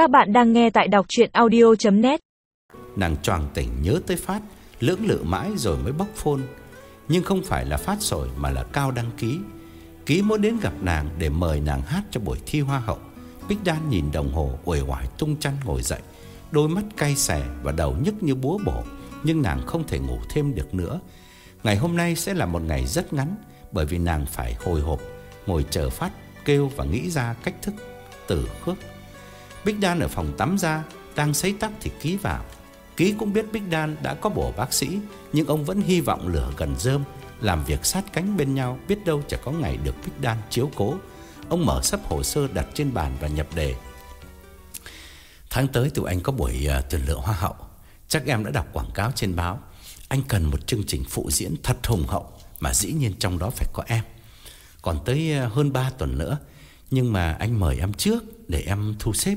Các bạn đang nghe tại đọc chuyện audio.net Nàng choàng tỉnh nhớ tới Phát, Lưỡng lự mãi rồi mới bóc phôn. Nhưng không phải là Phát rồi Mà là Cao đăng ký. Ký muốn đến gặp nàng để mời nàng hát cho buổi thi hoa hậu. Bích Đan nhìn đồng hồ, uể oải tung chăn ngồi dậy. Đôi mắt cay xè và đầu nhức như búa bổ, Nhưng nàng không thể ngủ thêm được nữa. Ngày hôm nay sẽ là một ngày rất ngắn, Bởi vì nàng phải hồi hộp, Ngồi chờ Phát kêu và nghĩ ra cách thức tử khước. Bích Đan ở phòng tắm ra Đang sấy tóc thì Ký vào. Ký cũng biết Bích Đan đã có bổ bác sĩ Nhưng ông vẫn hy vọng lửa gần rơm Làm việc sát cánh bên nhau Biết đâu chả có ngày được Bích Đan chiếu cố. Ông mở sắp hồ sơ đặt trên bàn và nhập đề. Tháng tới tụi anh có buổi uh, tuyển lựa hoa hậu. Chắc em đã đọc quảng cáo trên báo. Anh cần một chương trình phụ diễn thật hùng hậu Mà dĩ nhiên trong đó phải có em. Còn tới uh, hơn 3 tuần nữa Nhưng mà anh mời em trước Để em thu xếp.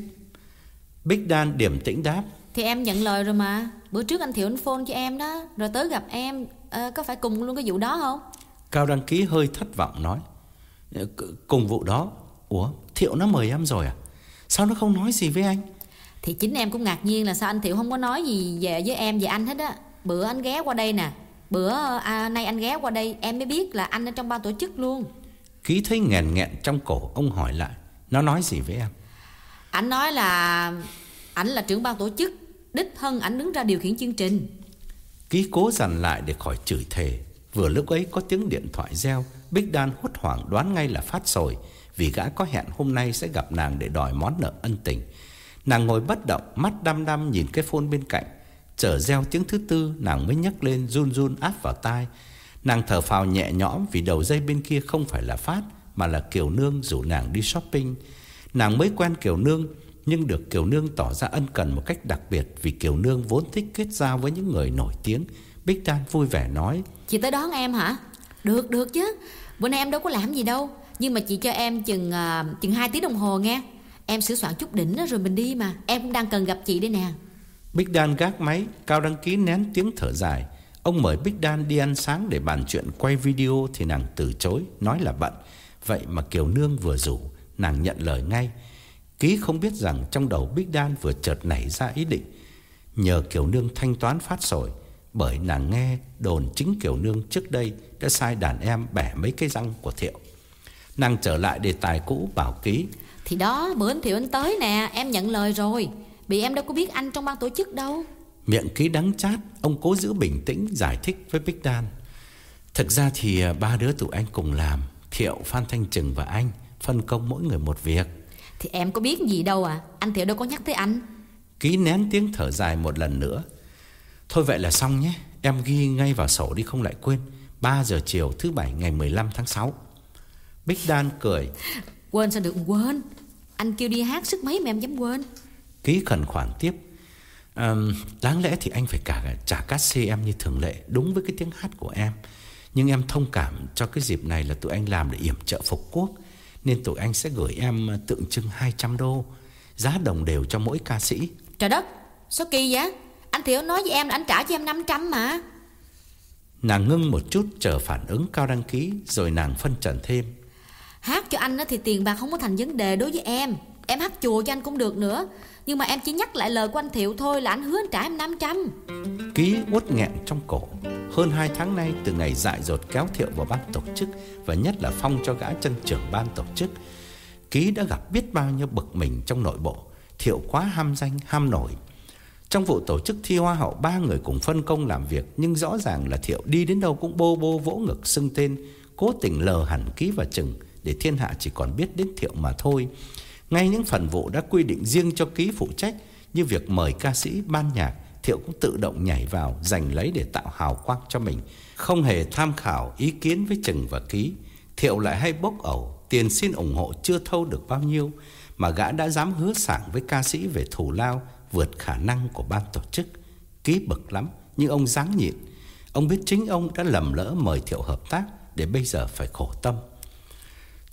Bích Đan điểm tĩnh đáp. Thì em nhận lời rồi mà. Bữa trước anh Thiệu anh phone cho em đó. Rồi tới gặp em à, Có phải cùng luôn cái vụ đó không? Cao đăng ký hơi thất vọng nói "Ờ, Cùng vụ đó. Ủa Thiệu nó mời em rồi à? Sao nó không nói gì với anh? Thì chính em cũng ngạc nhiên là sao anh Thiệu không có nói gì về với em về anh hết á. Bữa anh ghé qua đây nè. Bữa à, nay anh ghé qua đây Em mới biết là anh ở trong ban tổ chức luôn. Ký thấy nghẹn nghẹn trong cổ Ông hỏi lại Nó nói gì với em? Anh nói là Ảnh là trưởng ban tổ chức, Đích thân ảnh đứng ra điều khiển chương trình. Ký cố dằn lại để khỏi chửi thề. Vừa lúc ấy có tiếng điện thoại reo, Bích Đan hốt hoảng đoán ngay là phát rồi Vì gã có hẹn hôm nay sẽ gặp nàng để đòi món nợ ân tình. Nàng ngồi bất động, Mắt đăm đăm nhìn cái phone bên cạnh. Chờ reo tiếng thứ tư, Nàng mới nhấc lên, run run áp vào tai. Nàng thở phào nhẹ nhõm Vì đầu dây bên kia không phải là phát, Mà là Kiều Nương rủ nàng đi shopping. Nàng mới quen Kiều Nương nhưng được Kiều Nương tỏ ra ân cần một cách đặc biệt Vì Kiều Nương vốn thích kết giao với những người nổi tiếng. Bích Đan vui vẻ nói Chị tới đón em hả? Được được chứ. Bữa nay em đâu có làm gì đâu. Nhưng mà chị cho em chừng uh, chừng 2 tiếng đồng hồ nghe. Em sửa soạn chút đỉnh đó rồi mình đi mà. Em cũng đang cần gặp chị đây nè. Bích Đan gác máy Cao đăng ký nén tiếng thở dài. Ông mời Bích Đan đi ăn sáng để bàn chuyện quay video Thì nàng từ chối Nói là bận. Vậy mà Kiều Nương vừa rủ Nàng nhận lời ngay Ký không biết rằng trong đầu Bích Đan vừa chợt nảy ra ý định. Nhờ Kiều Nương thanh toán phát sổi Bởi nàng nghe đồn chính Kiều Nương trước đây Đã sai đàn em bẻ mấy cái răng của Thiệu. Nàng trở lại đề tài cũ bảo Ký. Thì đó bữa anh Thiệu anh tới nè Em nhận lời rồi. Bị em đâu có biết anh trong ban tổ chức đâu. Miệng Ký đắng chát Ông cố giữ bình tĩnh giải thích với Bích Đan. Thực ra thì ba đứa tụi anh cùng làm Thiệu, Phan Thanh Trừng và anh Phân công mỗi người một việc Thì em có biết gì đâu à? Anh Thiệu đâu có nhắc tới anh. Ký nén tiếng thở dài một lần nữa. Thôi vậy là xong nhé. Em ghi ngay vào sổ đi không lại quên. 3 giờ chiều thứ bảy ngày 15 tháng 6 Bích Đan cười. Quên sao được quên? Anh kêu đi hát sức mấy mà em dám quên? Ký khẩn khoản tiếp. À, Đáng lẽ thì anh phải cả trả cát xê em như thường lệ Đúng với cái tiếng hát của em. Nhưng em thông cảm cho cái dịp này là tụi anh làm để yểm trợ phục quốc Nên tụi anh sẽ gửi em tượng trưng 200 đô. Giá đồng đều cho mỗi ca sĩ. Trời đất Sao kỳ vậy? Anh Thiệu nói với em là anh trả cho em 500 mà. Nàng ngưng một chút chờ phản ứng cao đăng ký Rồi nàng phân trần thêm. Hát cho anh thì tiền bạc không có thành vấn đề đối với em. Em hát chùa cho anh cũng được nữa. Nhưng mà em chỉ nhắc lại lời của anh Thiệu thôi Là anh hứa anh trả em 500 Ký uất nghẹn trong cổ hơn 2 tháng nay từ ngày dại dột kéo Thiệu vào ban tổ chức Và nhất là phong cho gã chân trưởng ban tổ chức Ký đã gặp biết bao nhiêu bực mình trong nội bộ Thiệu quá ham danh, ham nổi. Trong vụ tổ chức thi hoa hậu Ba người cùng phân công làm việc Nhưng rõ ràng là Thiệu đi đến đâu cũng bô bô vỗ ngực xưng tên Cố tình lờ hẳn Ký và chừng Để thiên hạ chỉ còn biết đến Thiệu mà thôi. Ngay những phần vụ đã quy định riêng cho ký phụ trách Như việc mời ca sĩ ban nhạc Thiệu cũng tự động nhảy vào, Giành lấy để tạo hào quang cho mình. Không hề tham khảo ý kiến với Trừng và Ký. Thiệu lại hay bốc ẩu, Tiền xin ủng hộ chưa thâu được bao nhiêu, Mà gã đã dám hứa sảng với ca sĩ Về thù lao, vượt khả năng của ban tổ chức. Ký bực lắm, Nhưng ông dáng nhịn. Ông biết chính ông đã lầm lỡ mời Thiệu hợp tác Để bây giờ phải khổ tâm.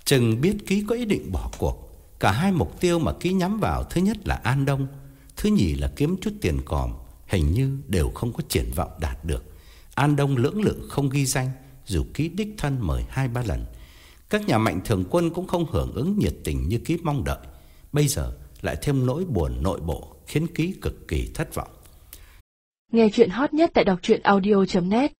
Trừng biết Ký có ý định bỏ cuộc. Cả hai mục tiêu mà Ký nhắm vào, Thứ nhất là An Đông, Thứ nhì là kiếm chút tiền còm. Hình như đều không có triển vọng đạt được. An Đông lưỡng lự không ghi danh, Dù Ký đích thân mời hai ba lần. Các nhà mạnh thường quân cũng không hưởng ứng nhiệt tình như Ký mong đợi. Bây giờ lại thêm nỗi buồn nội bộ khiến ký cực kỳ thất vọng. Nghe chuyện hot nhất tại đọc truyện audio.net